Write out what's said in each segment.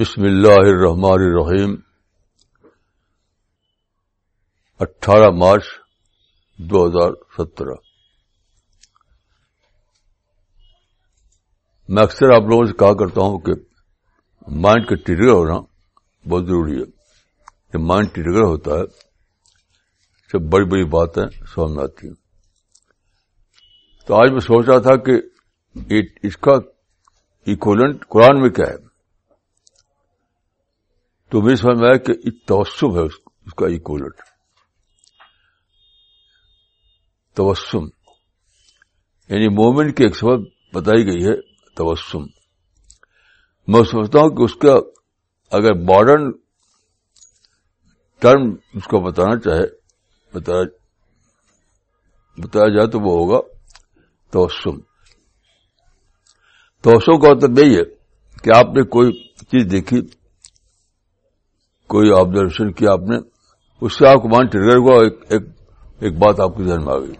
بسم اللہ الرحمن الرحیم۔ اٹھارہ مارچ دو ہزار سترہ۔ میں اکثر آپ لوگوں سے کہا کرتا ہوں کہ مائنڈ کا ٹریگر ہونا بہت ضروری ہے۔ کہ مائنڈ ٹریگر ہوتا ہے، سب بڑی بڑی باتیں سمجھ میں آتی ہیں۔ تو آج میں سوچ رہا تھا کہ اس کا ایکولنٹ قرآن میں کیا ہے؟ تو مجھے سمجھ میں آیا کہ توسم ہے اس کا ایکولنٹ توسم۔ یعنی مومنٹ کی ایک سبب بتائی گئی ہے، توسم۔ میں سمجھتا ہوں کہ اس کا اگر ماڈرن ٹرم اس کو بتانا چاہے، بتایا بتایا جائے تو وہ ہوگا توسم۔ توسم کا مطلب یہی ہے کہ آپ نے کوئی چیز دیکھی کوئی آبزرویشن کیا آپ نے اس سے آپ کو مان ٹریگر ہوا ایک, ایک, ایک بات آپ کے ذہن میں آ گئی۔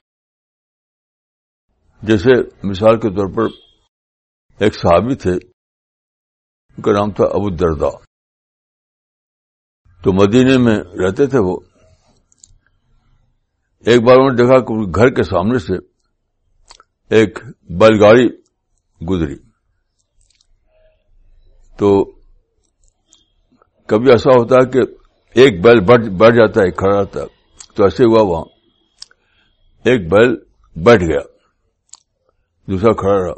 جیسے مثال کے طور پر ایک صحابی تھے ان کا نام تھا ابو دردا تو مدینے میں رہتے تھے وہ۔ ایک بار انہوں نے دیکھا کہ گھر کے سامنے سے ایک بیل گاڑی گزری۔ تو کبھی ایسا ہوتا ہے کہ ایک بیل بیٹھ جاتا ہے ایک کھڑا رہتا ہے۔ تو ایسے ہوا وہاں۔ ایک بیل بیٹھ گیا۔ دوسرا کھڑا رہا۔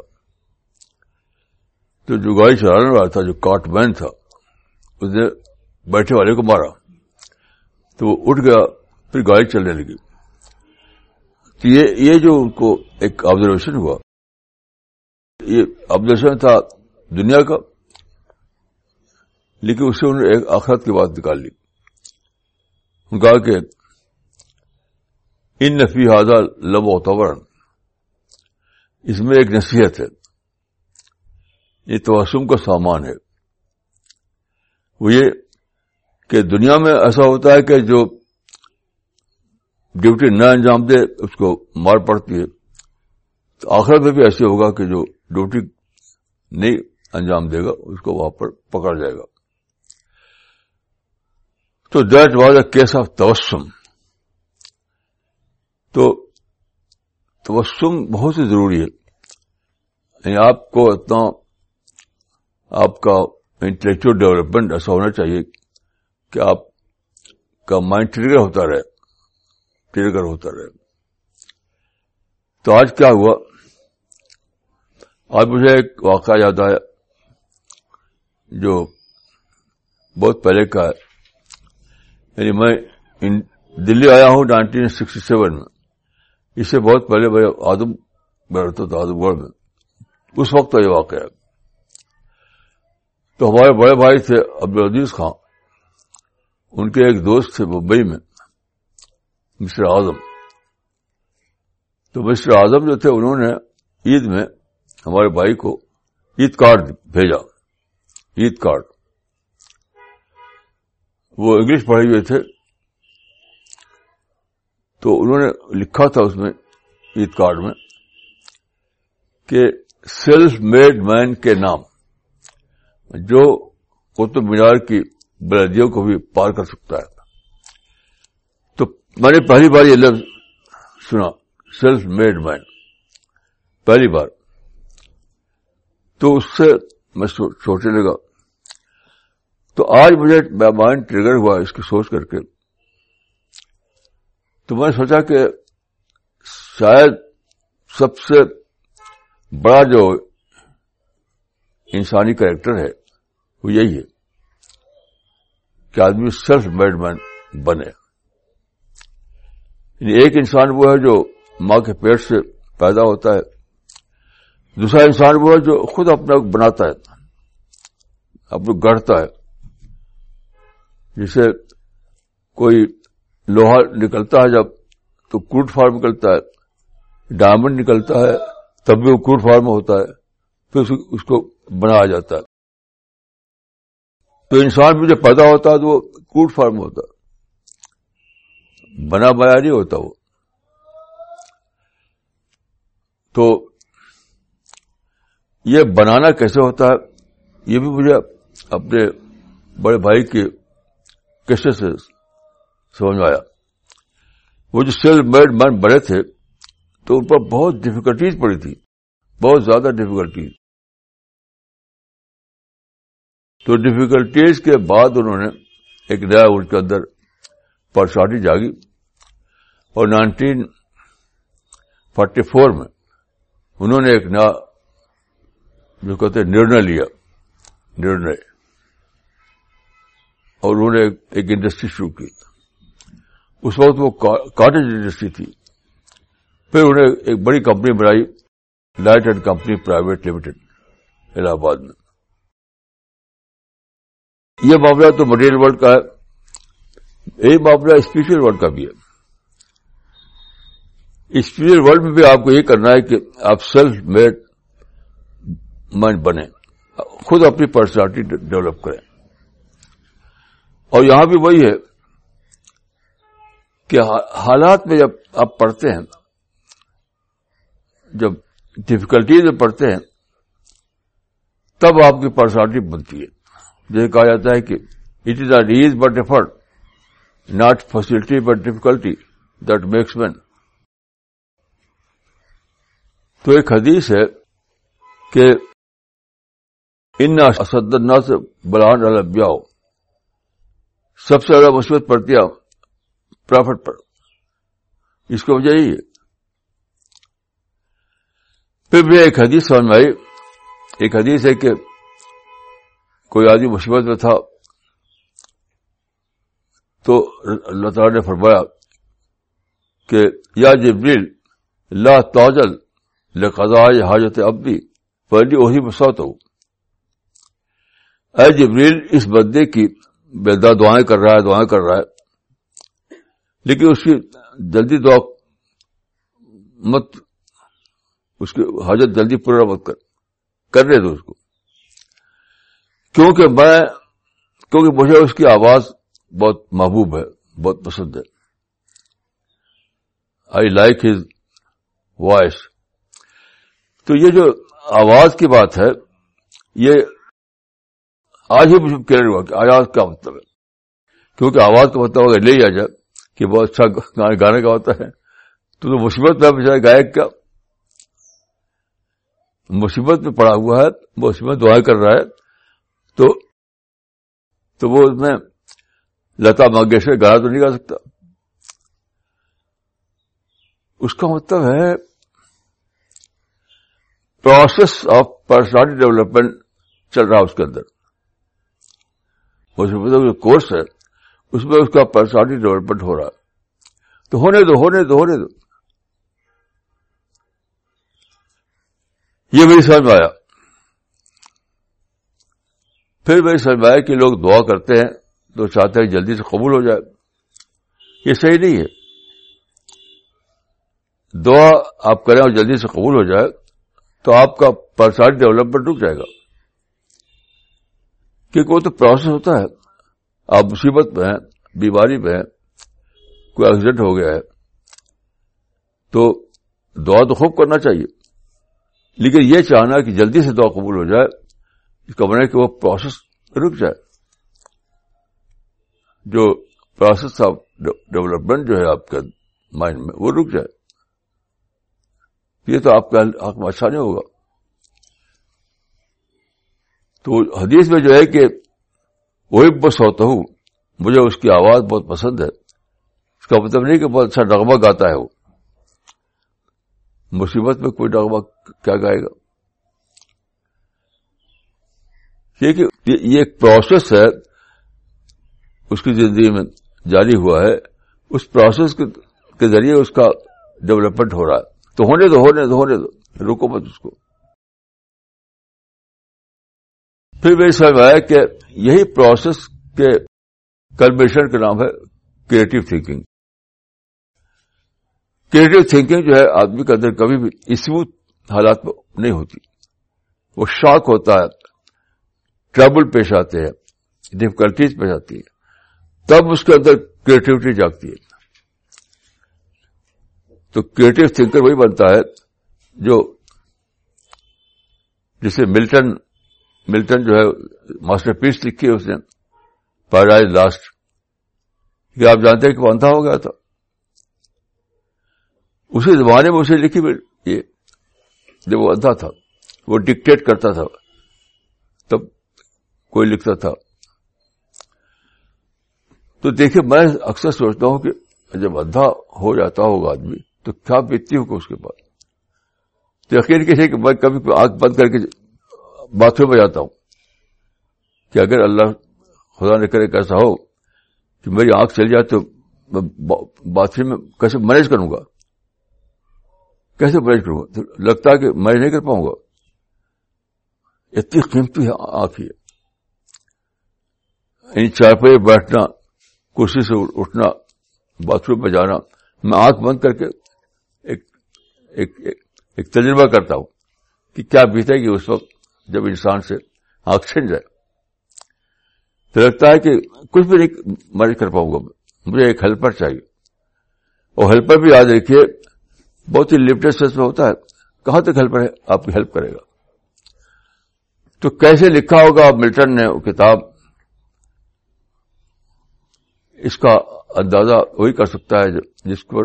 تو جو گاڑی چلانے والا تھا، جو کاٹ مین تھا، اس نے بیٹھے والے کو مارا۔ تو وہ اٹھ گیا، پھر گاڑی چلنے لگی۔ تو یہ یہ جو ان کو ایک آبزرویشن ہوا، یہ آبزرویشن تھا دنیا کا۔ لیکن اس سے انہوں نے ایک آخرت کی بات نکال لی۔ ان کہا کہ ان نفی حاضہ لب اس میں ایک نصیحت ہے۔ یہ توسم کا سامان ہے۔ وہ یہ کہ دنیا میں ایسا ہوتا ہے کہ جو ڈیوٹی نہ انجام دے، اس کو مار پڑتی ہے۔ تو آخر میں بھی ایسے ہوگا کہ جو ڈیوٹی نہیں انجام دے گا، اس کو وہاں پر پکڑ جائے گا۔ تو that was a case of توسم۔ تو توسم بہت ہی ضروری ہے۔ یعنی آپ کو اتنا آپ کا انٹلیکچل ڈیولپمنٹ ایسا ہونا چاہیے کہ آپ کا مائنڈ ٹریگر ہوتا رہے۔ ٹریگر ہوتا رہے۔ تو آج کیا ہوا؟ آج مجھے ایک واقعہ یاد آیا جو بہت پہلے کا ہے۔ یعنی میں دلی آیا ہوں نائنٹین سکسٹی سیون میں۔ اس سے بہت پہلے میں آدم بیٹھتا تھا، آدم گڑھ میں۔ اس وقت کا یہ واقعہ ہے۔ تو ہمارے بڑے بھائی تھے عبدالعزیز خان۔ ان کے ایک دوست تھے ممبئی میں مسٹر اعظم۔ تو مسٹر اعظم جو تھے، انہوں نے عید میں ہمارے بھائی کو عید کارڈ بھیجا۔ عید کارڈ۔ وہ انگلش پڑھے ہوئے تھے۔ تو انہوں نے لکھا تھا اس میں، عید کارڈ میں، کہ سیلف میڈ مین کے نام، جو قطب مینار کی بلدیوں کو بھی پار کر سکتا ہے۔ تو میں نے پہلی بار یہ لفظ سنا سیلف میڈ مین پہلی بار۔ تو اس سے میں سوچنے لگا۔ تو آج مجھے مائنڈ ٹریگر ہوا اس کی سوچ کر کے۔ تو میں نے سوچا کہ شاید سب سے بڑا جو انسانی کریکٹر ہے، وہ یہی ہے کہ آدمی سیلف میڈ مین بنے۔ یعنی ایک انسان وہ ہے جو ماں کے پیٹ سے پیدا ہوتا ہے، دوسرا انسان وہ ہے جو خود اپنا بناتا ہے اپنے گڑھتا ہے۔ جسے کوئی لوہا نکلتا ہے جب تو کروٹ فارم نکلتا ہے، ڈائمنڈ نکلتا ہے، تب بھی وہ کروٹ فارم ہوتا ہے، پھر اس کو بنایا جاتا ہے۔ تو انسان بھی جب پیدا ہوتا ہے تو وہ کروٹ فارم ہوتا ہے۔ بنا بنا نہیں ہوتا وہ۔ تو یہ بنانا کیسے ہوتا ہے؟ یہ بھی مجھے اپنے بڑے بھائی کے کیسے سے سمجھ میں آیا؟ وہ جو سیلف میڈ مین بڑے تھے تو ان پر بہت ڈفیکلٹیز پڑی تھی، بہت زیادہ ڈفیکلٹیز تو ڈفیکلٹیز کے بعد انہوں نے ایک نیا ان کے اندر پرسنالٹی جاگی۔ اور نائنٹین فورٹی فور میں انہوں نے ایک نیا جو کہتے نرنے لیا۔ نرنے اور انہوں نے ایک انڈسٹری شروع کی اس وقت وہ کاٹیج انڈسٹری تھی۔ پھر انہیں ایک بڑی کمپنی بنائی light and company private limited Allahabad میں۔ یہ معاملہ تو مٹیریل ورلڈ کا ہے۔ یہی معاملہ اسپیشل ورلڈ کا بھی ہے۔ اسپیشل ورلڈ میں بھی آپ کو یہ کرنا ہے کہ آپ سیلف میڈ مائنڈ بنے خود اپنی پرسنالٹی ڈیولپ کریں۔ اور یہاں بھی وہی ہے کہ حالات میں جب آپ پڑھتے ہیں، جب ڈفیکلٹیز میں پڑھتے ہیں، تب آپ کی پرسنالٹی بنتی ہے۔ جیسے کہا جاتا ہے کہ it is uh ease but effort not facility but difficulty that makes man تو ایک حدیث ہے کہ ان اسدنا سے بلان البیا سب سے زیادہ مصیبت پڑتی ہے پرافٹ پر۔ اس کی وجہ یہی ہے پھر بھی ایک حدیث سمجھ میں آئی۔ ایک حدیث ہے کہ کوئی آدمی مصیبت میں تھا تو اللہ تعالی نے فرمایا کہ یا جبریل، لا تاجل لقضاء حاجت ابدی پہلی وہی مسوت ہو اے جبریل، اس بندے کی بیدا دعائیں کر رہا ہے، دعائیں کر رہا ہے۔ لیکن اس کی جلدی دعا مت، اس کی حاجت جلدی پورا مت کر کرنے دو اس کو۔ کیونکہ میں، کیونکہ مجھے اس کی آواز بہت محبوب ہے، بہت پسند ہے۔ آئی لائک ہز وائس تو یہ جو آواز کی بات ہے، یہ آج ہی مجھے کلیئر ہوا کہ آواز کیا مطلب ہے؟ کیونکہ آواز کا مطلب اگر لے آ جائے کہ بہت اچھا گانے کا ہوتا ہے، تو تو مصیبت میں بچائے گائک کا۔ مصیبت میں پڑا ہوا ہے وہ اس میں دعائیں کر رہا ہے۔ تو تو وہ میں لتا منگیشکر گانا تو نہیں گا سکتا۔ اس کا مطلب ہے پروسیس آف پرسنالٹی ڈیولپمنٹ چل رہا اس کے اندر۔ مطلب جو کورس ہے، اس میں اس کا پرسنالٹی ڈیولپمنٹ ہو رہا ہے۔ تو ہونے دو ہونے دو ہونے دو۔ یہ میری سمجھ میں آیا۔ پھر میں سمجھ میں آیا کہ لوگ دعا کرتے ہیں، تو چاہتے ہیں جلدی سے قبول ہو جائے۔ یہ صحیح نہیں ہے۔ دعا آپ کریں اور جلدی سے قبول ہو جائے، تو آپ کا پرسنالٹی ڈیولپمنٹ رک جائے گا۔ کیونکہ وہ تو پروسیس ہوتا ہے، آپ مصیبت میں ہیں، بیماری میں ہیں، کوئی ایکسیڈنٹ ہو گیا ہے، تو دعا تو خوب کرنا چاہیے۔ لیکن یہ چاہنا کہ جلدی سے دعا قبول ہو جائے، اس کا بنا کہ وہ پروسیس رک جائے۔ جو پروسیس آف ڈیولپمنٹ جو ہے آپ کے مائنڈ میں، وہ رک جائے۔ یہ تو آپ کا حق میں اچھا نہیں ہوگا۔ تو حدیث میں جو ہے کہ وہی بس ہوتا ہوں، مجھے اس کی آواز بہت پسند ہے۔ اس کا مطلب نہیں کہ بہت اچھا ڈغمہ گاتا ہے وہ۔ مصیبت میں کوئی ڈغمہ کیا گائے گا؟ یہ ایک پروسیس ہے، اس کی زندگی میں جاری ہوا ہے۔ اس پروسیس کے ذریعے اس کا ڈیولپمنٹ ہو رہا ہے۔ تو ہونے دو ہونے دو ہونے دو۔ رکو مت اس کو۔ پھر میری سمجھ آیا کہ یہی پروسیس کے کلمیشن کا نام ہے کریٹو تھنکنگ کریٹو تھنکنگ جو ہے آدمی کے اندر کبھی بھی اسموتھ حالات میں نہیں ہوتی. وہ شاک ہوتا ہے ٹربل پیش آتے ہیں ڈفیکلٹیز پیش آتی ہے تب اس کے اندر کریٹیوٹی جاگتی ہے۔ تو کریٹو تھنکر وہی بنتا ہے جو جسے ملٹن ملٹن جو ہے ماسٹر پیس لکھی ہے اس نے پیراڈائز لاسٹ۔ کہ آپ جانتے ہیں کہ وہ اندھا ہو گیا تھا۔ اسی زمانے میں اسے لکھی یہ جب وہ اندھا تھا، وہ ڈکٹیٹ کرتا تھا۔ تب کوئی لکھتا تھا۔ تو دیکھیے، میں اکثر سوچتا ہوں کہ جب اندھا ہو جاتا ہوگا آدمی، تو کیا بیتتی ہوگا اس کے پاس؟ تو یقین کیسے کہ میں کبھی آنکھ بند کر کے باتھ روم میں جاتا ہوں کہ اگر اللہ خدا نے کرے کیسا ہو کہ میری آنکھ چل جائے تو میں باتھ روم میں کیسے مینج کروں گا؟ کیسے مینج کروں گا؟ لگتا ہے کہ مینج نہیں کر پاؤں گا۔ اتنی قیمتی آنکھ ہے یعنی چار پہ بیٹھنا کرسی سے اٹھنا باتھ روم میں جانا میں آنکھ بند کر کے ایک ایک, ایک تجربہ کرتا ہوں کہ کیا بیتے گی اس وقت۔ جب انسان سے آنکھ چھن جائے، تو لگتا ہے کہ کچھ بھی نہیں مدد کر پاؤں گا، مجھے ایک ہیلپر چاہیے۔ اور ہیلپر بھی یاد رکھیے، بہت ہی لمیٹڈ سیس میں ہوتا ہے، کہاں تک ہیلپر ہے؟ آپ کی ہیلپ کرے گا۔ تو کیسے لکھا ہوگا ملٹن نے وہ کتاب؟ اس کا اندازہ وہی کر سکتا ہے جس کو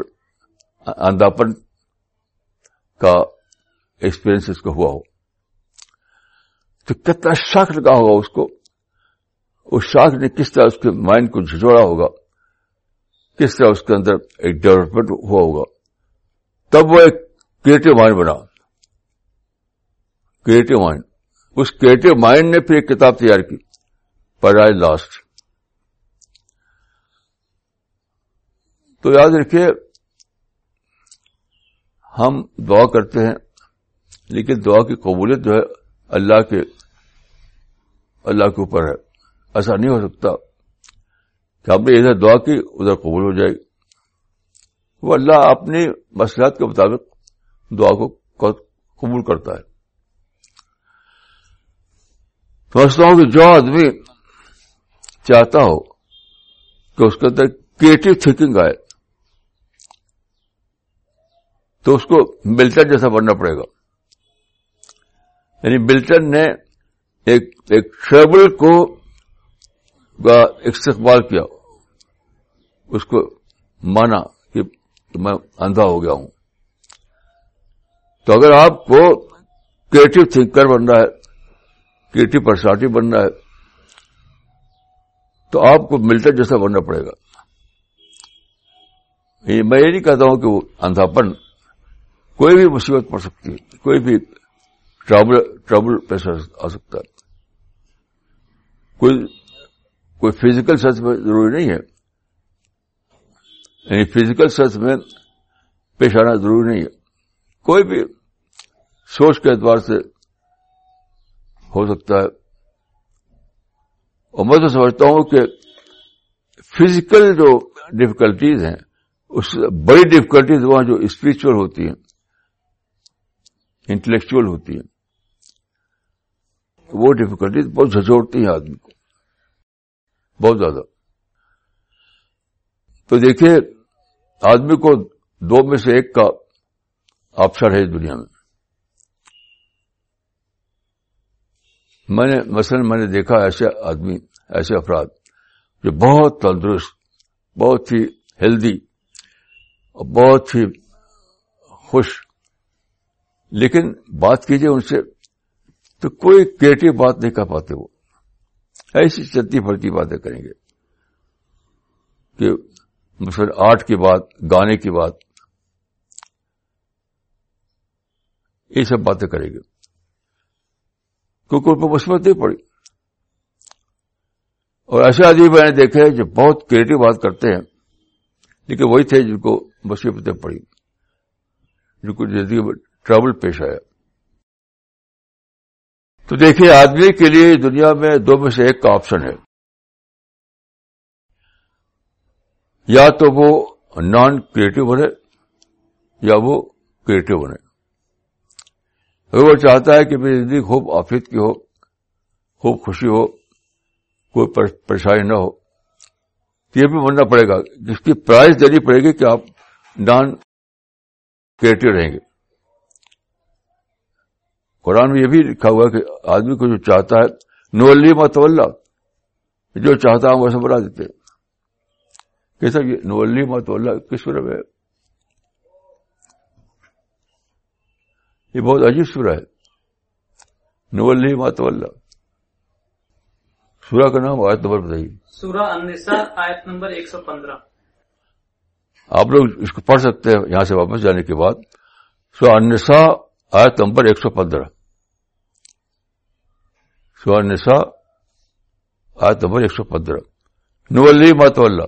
انداپن کا ایکسپیرئنس اس کو ہوا ہو۔ تو کتنا شاک لگا ہوگا اس کو۔ اس شاک نے کس طرح اس کے مائنڈ کو جھجوڑا ہوگا، کس طرح اس کے اندر ایک ڈیولپمنٹ ہوا ہوگا۔ تب وہ ایک کریٹو مائنڈ بنا۔ کریٹو مائنڈ اس کریٹو مائنڈ نے پھر ایک کتاب تیار کی پیراڈائز لاسٹ تو یاد رکھیے، ہم دعا کرتے ہیں، لیکن دعا کی قبولیت جو ہے اللہ کے اللہ کے اوپر ہے۔ ایسا نہیں ہو سکتا کہ ہم نے ادھر دعا کی، ادھر قبول ہو جائے۔ گی وہ اللہ اپنی مسئلات کے مطابق دعا کو قبول کرتا ہے۔ سمجھتا ہوں کہ جو آدمی چاہتا ہو کہ اس کے اندر کریٹو تھنکنگ آئے، تو اس کو ملٹن جیسا بننا پڑے گا۔ یعنی ملٹن نے ایک ایک ٹریبل کو استقبال کیا۔ اس کو مانا کہ میں اندھا ہو گیا ہوں۔ تو اگر آپ کو کریٹو تھنکر بننا ہے کریٹو پرسنالٹی بننا ہے، تو آپ کو ملٹن جیسا بننا پڑے گا۔ میں یہ نہیں کہتا ہوں کہ وہ اندھاپن کوئی بھی مصیبت پڑ سکتی ہے، کوئی بھی ٹربل ٹربل پیسہ آ سکتا ہے۔ کوئی کوئی فزیکل سچ میں ضروری نہیں ہے۔ یعنی فزیکل سچ میں پیش آنا ضروری نہیں ہے۔ کوئی بھی سوچ کے اعتبار سے ہو سکتا ہے۔ اور میں تو سمجھتا ہوں کہ فزیکل جو ڈفیکلٹیز ہیں، اس بڑی ڈفیکلٹیز وہاں جو اسپرچل ہوتی ہیں انٹلیکچل ہوتی ہیں۔ وہ ڈفیکلٹیز بہت جھجوڑتی ہیں آدمی کو۔ بہت زیادہ۔ تو دیکھیے، آدمی کو دو میں سے ایک کا آپشن ہے دنیا میں۔ میں نے، مثلا میں نے دیکھا ایسے آدمی، ایسے افراد جو بہت تندرست، بہت ہی ہیلدی اور بہت ہی خوش۔ لیکن بات کیجیے ان سے تو کوئی کریٹو بات نہیں کر پاتے وہ۔ ایسی چلتی پھرتی باتیں کریں گے کہ مثلاً آرٹ کی بات، گانے کی بات، یہ سب باتیں کریں گے۔ کیونکہ ان پر مثبت نہیں پڑی۔ اور ایسے آدمی میں نے دیکھے جو بہت کریٹو بات کرتے ہیں، لیکن وہی تھے جن کو مصیبتیں پڑی، جن کو زندگی میں ٹربل پیش آیا۔ تو دیکھیے آدمی کے لیے دنیا میں دو میں سے ایک کا آپشن ہے۔ یا تو وہ نان کریٹو بنے یا وہ کریٹو بنے۔ اگر وہ چاہتا ہے کہ میری زندگی خوب آفیت کی ہو، خوب خوشی ہو، کوئی پریشانی نہ ہو، تو یہ بھی بننا پڑے گا۔ جس کی پرائز دینی پڑے گی کہ آپ نان کریٹو رہیں گے۔ قرآن میں یہ بھی لکھا ہوا کہ آدمی کو جو چاہتا ہے نولی متولہ جو چاہتا ہوں ویسے بنا دیتے کیسا یہ نولی مت اللہ کس سورہ میں یہ بہت عجیب سورہ ہے۔ نولی مات اللہ سورہ کا نام آیت نمبر بتائیے۔ سورہ النساء آیت نمبر ایک سو پندرہ۔ آپ لوگ اس کو پڑھ سکتے ہیں یہاں سے واپس جانے کے بعد۔ سورہ النساء آیت نمبر ایک سو پندرہ۔ سورہ النساء، آیت نمبر ایک سو پندرہ۔ نولی مات اللہ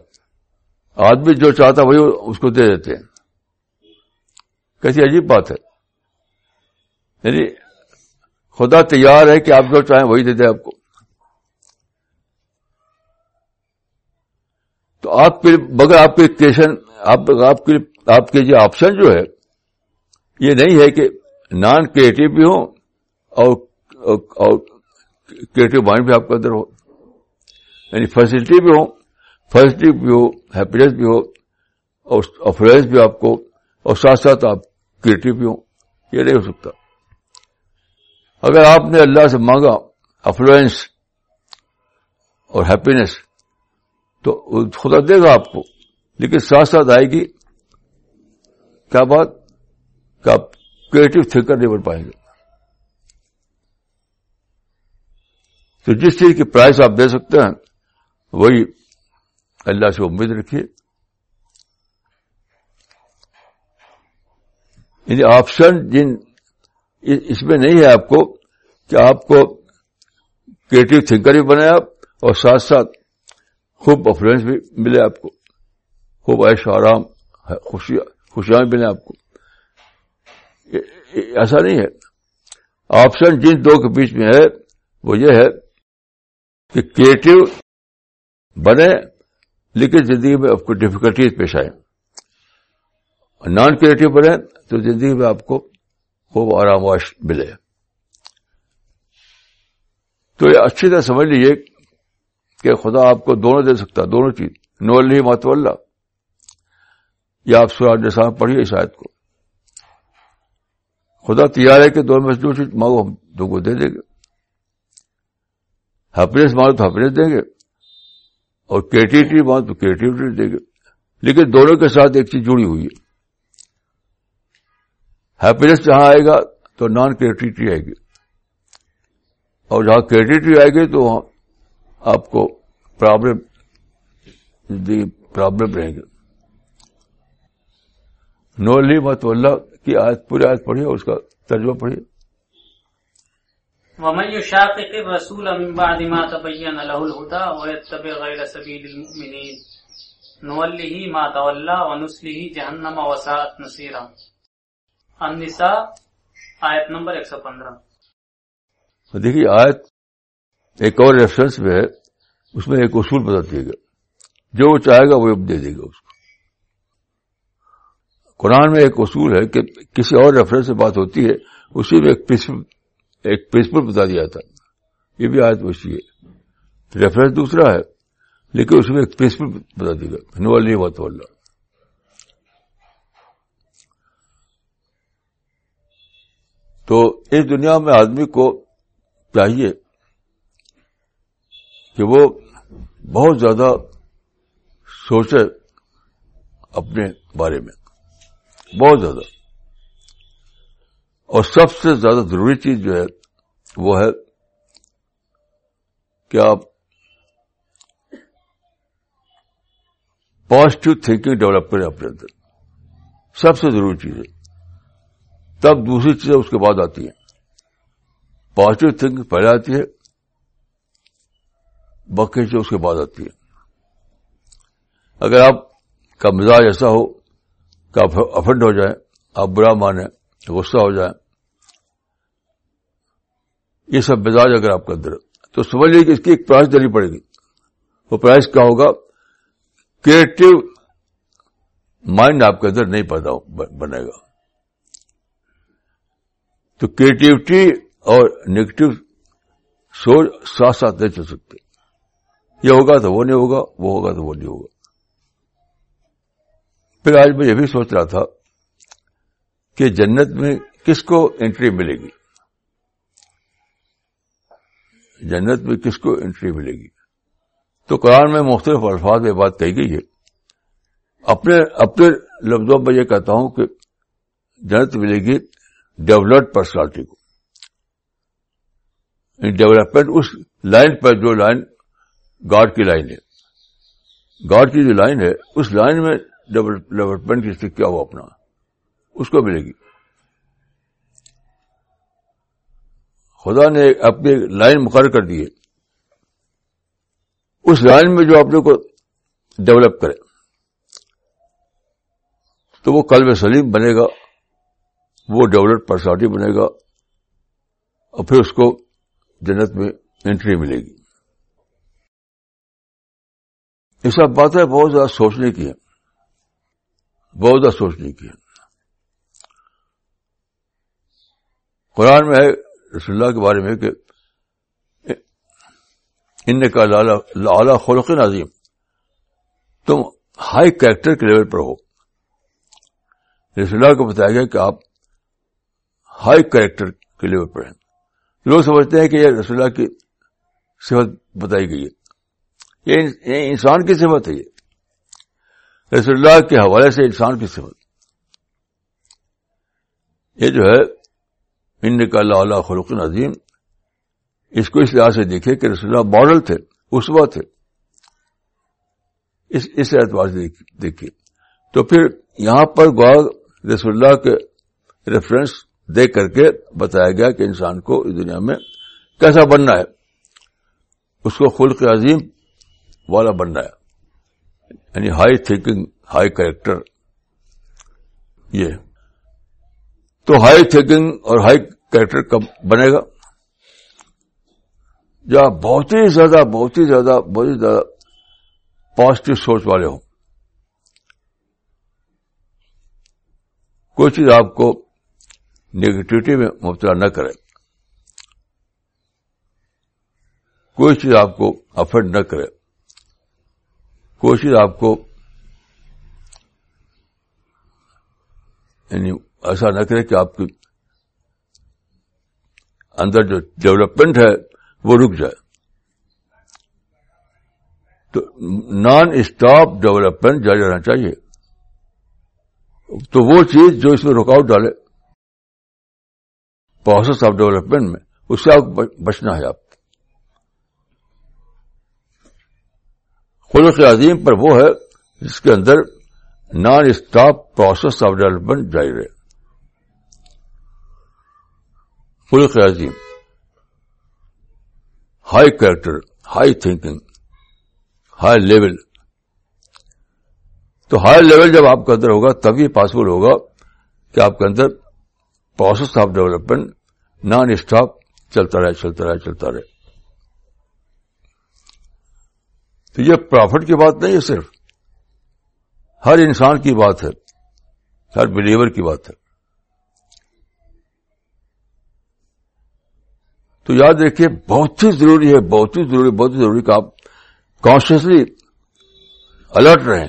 آدمی جو چاہتا وہی اس کو دے دیتے ہیں۔ کیسی عجیب بات ہے۔ یعنی خدا تیار ہے کہ آپ جو چاہیں وہی دے دیں آپ کو۔ تو آپ کے مگر آپ کے کیشن آپ آپ کے آپ کے جو آپشن جو ہے، یہ نہیں ہے کہ نان کریٹو بھی ہو اور کریٹو مائنڈ بھی آپ کے اندر ہو یعنی فیسلٹی بھی ہو فیسلٹی بھی ہو، ہیپینس بھی ہو، اور افلوئنس بھی آپ کو، اور ساتھ ساتھ آپ کریٹو بھی ہو یہ نہیں ہو سکتا۔ اگر آپ نے اللہ سے مانگا افلوئنس اور ہیپینس، تو خدا دے گا آپ کو، لیکن ساتھ ساتھ آئے گی۔ کیا بات؟ کہ آپ کریٹو تھنکر نہیں بن پائیں گے تو جس چیز کی پرائز آپ دے سکتے ہیں، وہی اللہ سے امید رکھیے۔ یعنی آپشن جن، اس میں نہیں ہے آپ کو کہ آپ کو کریٹو تھنکر بھی بنائے آپ اور ساتھ ساتھ خوب افلوئنس بھی ملے آپ کو۔ خوب عیش آرام خوشیاں بھی ملے آپ کو۔ ایسا نہیں ہے۔ آپشن جن دو کے بیچ میں ہے، وہ یہ ہے کہ کریٹو بنے، لیکن زندگی میں آپ کو ڈفیکلٹیز پیش آئے نان کریٹو بنے، تو زندگی میں آپ کو خوب آرام واش ملے۔ تو یہ اچھی طرح سمجھ لیجیے کہ خدا آپ کو دونوں دے سکتا دونوں چیز۔ نو اللہ مات اللہ۔ یا آپ سورا نسا پڑھیے اس آیت کو۔ خدا تیار ہے کہ دونوں میں جو چیز مانگو، ہم دو کو دے دیں گے۔ ہیپینس مانگو تو ہیپینس دیں گے۔ اور کریٹیوٹی مانگو تو کریٹیوٹی دیں گے۔ لیکن دونوں کے ساتھ ایک چیز جڑی ہوئی ہے۔ ہیپینس جہاں آئے گا تو نان کریٹیوٹی آئے گی۔ اور جہاں کریٹیوٹی آئے گی تو وہاں آپ کو پرابلم پرابلم رہیں گے۔ نو لی مت اللہ کی آیت پوری آیت پڑھیے اور اس کا ترجمہ پڑھیے۔ ومن يشاقق الرسول من بعد ما تبين له الهدى ويتبع غير سبيل المؤمنين نوله ما تولى ونسله جهنم وساءت نصيرا النساء آیت نمبر 115 دیکھیے آیت ایک اور ریفرنس میں ہے اس میں ایک اصول بتا دیے گا جو وہ چاہے گا وہ دے دے گا اس کو۔ قرآن میں ایک اصول ہے کہ کسی اور ریفرنس سے بات ہوتی ہے، اسی میں ایک پرنسپل ایک پرنسپل بتا دیا تھا یہ بھی آیت ویسی ہے۔ ریفرنس دوسرا ہے، لیکن اس میں ایک پرنسپل بتا دے گا نو وط اللہ۔ تو اس دنیا میں آدمی کو چاہیے کہ وہ بہت زیادہ سوچے اپنے بارے میں۔ بہت زیادہ۔ اور سب سے زیادہ ضروری چیز جو ہے، وہ ہے کہ آپ پازیٹو تھنکنگ ڈیولپ کریں اپنے اندر۔ سب سے ضروری چیز ہے۔ تب دوسری چیزیں اس کے بعد آتی ہیں۔ پازیٹو تھنکنگ پہلے آتی ہے، باقی چیز اس کے بعد آتی ہے اگر آپ کا مزاج ایسا ہو کہ آپ افنڈ ہو جائیں، آپ برا مانیں، غصہ ہو جائیں۔ یہ سب مزاج اگر آپ کے اندر تو سمجھ لیجیے کہ اس کی ایک پرائز دینی پڑے گی۔ وہ پرائز کیا ہوگا؟ کریٹو مائنڈ آپ کے اندر نہیں پیدا بنے گا۔ تو کریٹیوٹی اور نیگیٹو سوچ ساتھ ساتھ نہیں چل سکتے یہ ہوگا تو وہ نہیں ہوگا، وہ ہوگا تو وہ نہیں ہوگا۔ پھر آج میں یہ بھی سوچ رہا تھا کہ جنت میں کس کو انٹری ملے گی؟ جنت میں کس کو انٹری ملے گی؟ تو قرآن میں مختلف الفاظ میں بات کہی گئی ہے۔ اپنے اپنے لفظوں میں یہ کہتا ہوں کہ جنت ملے گی ڈیولپڈ پرسنالٹی کو۔ ڈیولپمنٹ اس لائن پر جو لائن گاڈ کی لائن ہے۔ گاڈ کی جو لائن ہے، اس لائن میں ڈیولپمنٹ کی کیا ہو اپنا؟ اس کو ملے گی۔ خدا نے اپنی لائن مقرر کر دی ہے۔ اس لائن میں جو اپنے کو ڈیولپ کرے، تو وہ قلب سلیم بنے گا، وہ ڈیولپ پرسنالٹی بنے گا، اور پھر اس کو جنت میں انٹری ملے گی۔ یہ سب باتیں بہت زیادہ سوچنے کی ہیں۔ بہت زیادہ سوچنے کی قرآن میں ہے رسول اللہ کے بارے میں کہ ان کا لالا خلق عظیم۔ تم ہائی کریکٹر کے لیول پر ہو۔ رسول اللہ کو بتایا گیا کہ آپ ہائی کریکٹر کے لیول پر ہیں۔ لوگ سمجھتے ہیں کہ یہ رسول اللہ کی صفت بتائی گئی ہے۔ یہ انسان کی صفت ہے یہ۔ رسول اللہ کے حوالے سے انسان کی صفت۔ یہ جو ہے ان کا اللہ خلق عظیم۔ اس کو اس لحاظ سے دیکھے کہ رسول اللہ ماڈل تھے اس وقت تھے۔ اس اعتبار سے دیکھیے۔ تو پھر یہاں پر گوا رسول اللہ کے ریفرنس دیکھ کر کے بتایا گیا کہ انسان کو اس دنیا میں کیسا بننا ہے۔ اس کو خلق عظیم والا بننا ہے۔ یعنی ہائی تھنکنگ ہائی کریکٹر یہ. تو ہائی تھنکنگ اور ہائی کریکٹر کب بنے گا؟ جہاں بہت ہی زیادہ، بہت ہی زیادہ، بہت ہی زیادہ پازیٹو سوچ والے ہوں. کوئی چیز آپ کو نیگیٹوٹی میں مبتلا نہ کرے. کوئی چیز آپ کو افیکٹ نہ کرے. کوئی چیز آپ کو یعنی ایسا نہ کرے کہ آپ کی اندر جو ڈیولپمنٹ ہے وہ رک جائے۔ تو نان اسٹاپ ڈیولپمنٹ جاری رہنا چاہیے۔ تو وہ چیز جو اس میں رکاوٹ ڈالے پروسیس آف ڈیولپمنٹ میں، اس سے آپ بچنا ہے آپ۔ خلق عظیم پر وہ ہے جس کے اندر non stop process of development جاری رہے۔ خلق عظیم high character high thinking high level تو ہائی لیول جب آپ کے اندر ہوگا تبھی پاسبل ہوگا کہ آپ کے اندر process of development non stop چلتا رہے چلتا رہے چلتا رہے۔ تو یہ پرافٹ کی بات نہیں ہے صرف۔ ہر انسان کی بات ہے۔ ہر بلیور کی بات ہے۔ تو یاد رکھیے، بہت ہی ضروری ہے، بہت ہی ضروری، بہت ہی ضروری کہ آپ کانشیسلی الرٹ رہیں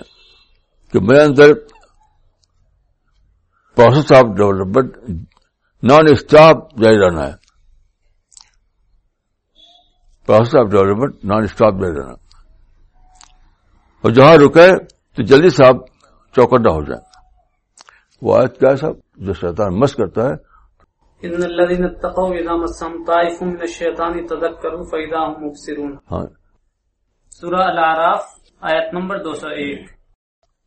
کہ میرے اندر process of development non stop جاری رہنا ہے۔ Process of development non stop جاری رہنا۔ اور جہاں رکے تو جلدی سے آپ چوکڈا ہو جائیں وہ آیت کیا ہے صاحب؟ جو شیطان مس کرتا ہے۔ ان الذين اتقوا اذا مسهم طائف من الشيطان تذكروا فاذا هم مبصرون۔ ہاں۔ سورہ الاعراف آیت نمبر 201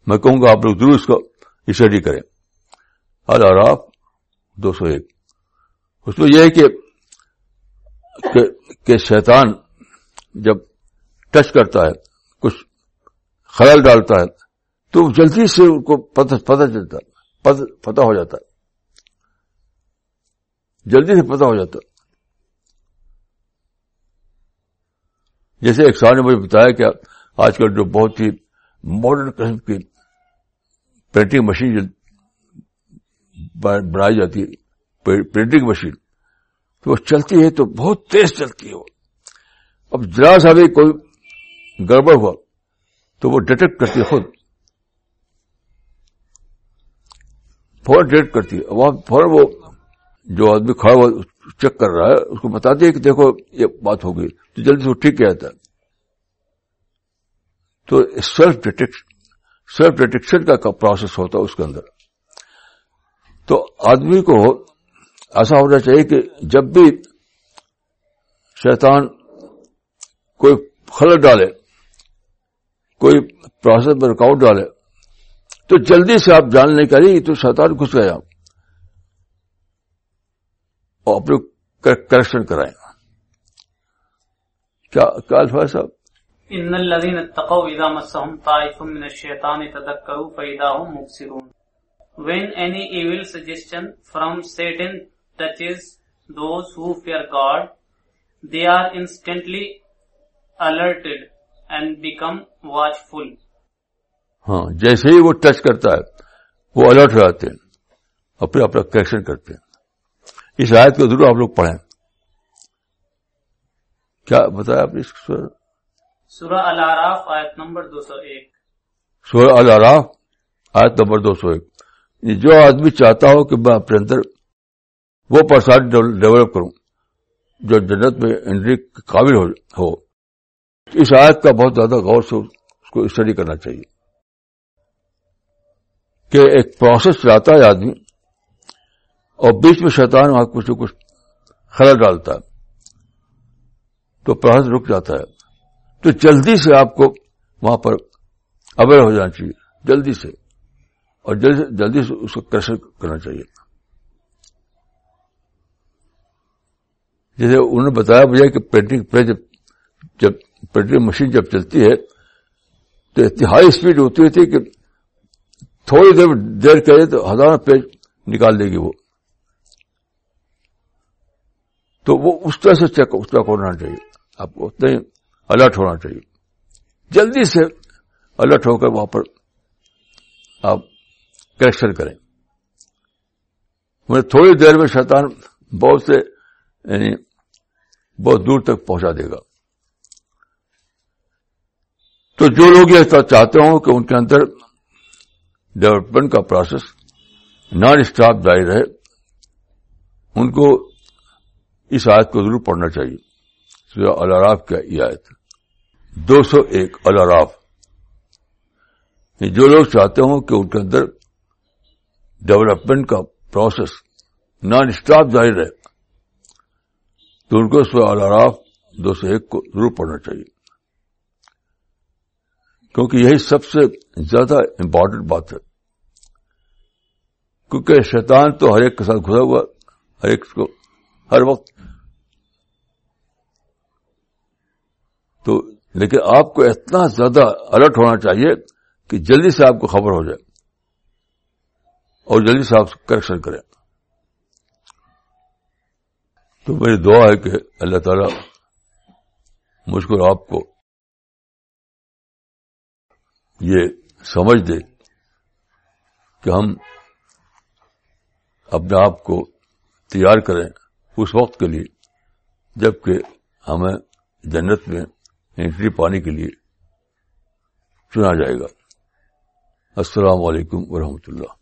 میں کہوں گا آپ لوگ ضرور اس کو اسٹڈی کریں۔ سو ایک۔ اس میں یہ ہے کہ کہ- شیطان جب ٹچ کرتا ہے خیال ڈالتا ہے۔ تو جلدی سے ان کو پتہ پتہ چلتا پتہ- پتہ ہو جاتا جلدی سے پتہ ہو جاتا جیسے ایک سال نے مجھے بتایا کہ آج کل جو بہت ہی ماڈرن قسم کی پرنٹنگ مشین جو بنائی جاتی ہے پرنٹنگ مشین تو وہ چلتی ہے تو بہت تیز چلتی ہے وہ۔ اب ذرا سا بھی کوئی گڑبڑ ہوا۔ تو وہ ڈیٹیکٹ کرتی ہے خود۔ فوراً ڈیٹیکٹ کرتی ہے۔ وہاں فوراً وہ جو آدمی کھڑا ہوا چیک کر رہا ہے، اس کو بتا دیا کہ دیکھو، یہ بات ہو گئی۔ تو جلدی سے وہ ٹھیک کیا جاتا ہے۔ تو سیلف ڈیٹیکشن سیلف ڈیٹیکشن کا پروسیس ہوتا ہے اس کے اندر۔ تو آدمی کو ایسا ہونا چاہیے کہ جب بھی شیطان کوئی خلط ڈالے کوئی پروسیس میں رکاوٹ ڈالے، تو جلدی سے آپ جان لیں کہ ارے تو شیطان گھس گیا۔ اور اپنے کریکشن کرائیں۔ کیا الفاظ صاحب؟ ان الذين اتقوا اذا مسهم طائف من الشيطان تذكروا فاذا هم مبصرون۔ When any evil suggestion from satan touches those who fear god they are instantly alerted and become watchful. ہاں جیسے ہی وہ ٹچ کرتا ہے وہ الرٹ ہو جاتے ہیں اپنے اپنا کریکشن کرتے ہیں۔ اس آیت کو ضرور آپ لوگ پڑھیں۔ کیا بتایا آپ نے سورہ؟ الاراف آیت نمبر دو سو ایک۔ سورہ الاراف آیت نمبر دو سو ایک۔ جو آدمی چاہتا ہو کہ میں اپنے اندر وہ پرسان ڈیولپ کروں جو جنت میں انٹری قابل ہو۔ اس آیت کا بہت زیادہ غور سے اس کو اسٹڈی کرنا چاہیے کہ ایک پروسیس چلاتا ہے آدمی اور بیچ میں شیطان وہاں کچھ نہ کچھ خلل ڈالتا ہے تو پروسیس رک جاتا ہے تو جلدی سے آپ کو وہاں پر اویئر ہو جانا چاہیے جلدی سے اور جلدی جلدی سے اس کو کریکشن کرنا چاہیے جیسے انہوں نے بتایا مجھے کہ پرنٹنگ پہ جب جب پرنٹنگ مشین جب چلتی ہے تو اتہائی اسپیڈ ہوتی تھی کہ تھوڑی دیر دیر کرے تو ہزاروں پیج نکال دے گی وہ۔ تو وہ اس طرح سے چیک اس کا ہونا چاہیے۔ آپ کو اتنا ہی الرٹ ہونا چاہیے۔ جلدی سے الرٹ ہو کر وہاں پر آپ کریکشن کریں۔ مجھے تھوڑی دیر میں شیطان بہت سے یعنی بہت دور تک پہنچا دے گا۔ تو جو لوگ یہ چاہتے ہوں کہ ان کے اندر ڈیولپمنٹ کا پروسیس نان اسٹاپ جاری رہے، ان کو اس آیت کو ضرور پڑھنا چاہیے۔ الاراف کیا یہ آیت۔ دو سو ایک الاراف جو لوگ چاہتے ہوں کہ ان کے اندر ڈیولپمنٹ کا پروسیس نان اسٹاپ جاری رہے، تو ان کو سو الاراف دو سو ایک کو ضرور پڑھنا چاہیے۔ کیونکہ یہی سب سے زیادہ امپورٹنٹ بات ہے۔ کیونکہ شیطان تو ہر ایک کے ساتھ گھسا ہوا، ہر ایک کو ہر وقت۔ تو لیکن آپ کو اتنا زیادہ الرٹ ہونا چاہیے کہ جلدی سے آپ کو خبر ہو جائے اور جلدی سے آپ کریکشن کریں۔ تو میری دعا ہے کہ اللہ تعالی مجھ کو آپ کو یہ سمجھ دے کہ ہم اپنے آپ کو تیار کریں اس وقت کے لیے جبکہ ہمیں جنت میں انٹری پانے کے لیے چنا جائے گا۔ السلام علیکم ورحمۃ اللہ۔